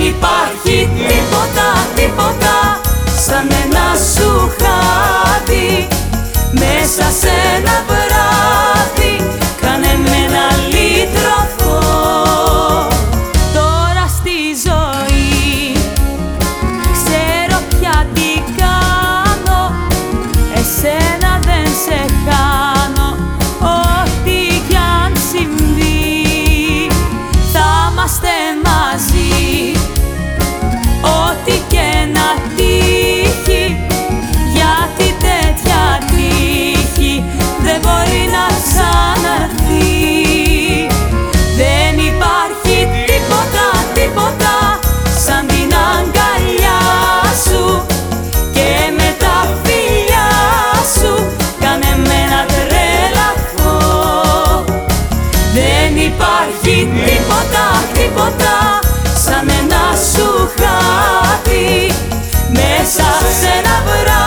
Δεν υπάρχει τίποτα, τίποτα σαν ένα σου χάτι μέσα σε ένα βράδυ κάνε με ένα λύτροφο Τώρα στη ζωή ξέρω πια τι κάνω. Εσένα δεν σε χάνω υπάρχει τίποτα, τίποτα σαν ένα σου χάτι μέσα σε ένα βράδυ